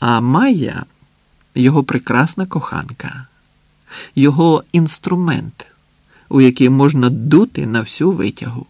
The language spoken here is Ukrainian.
А Майя його прекрасна коханка, його інструмент, у який можна дути на всю витягу.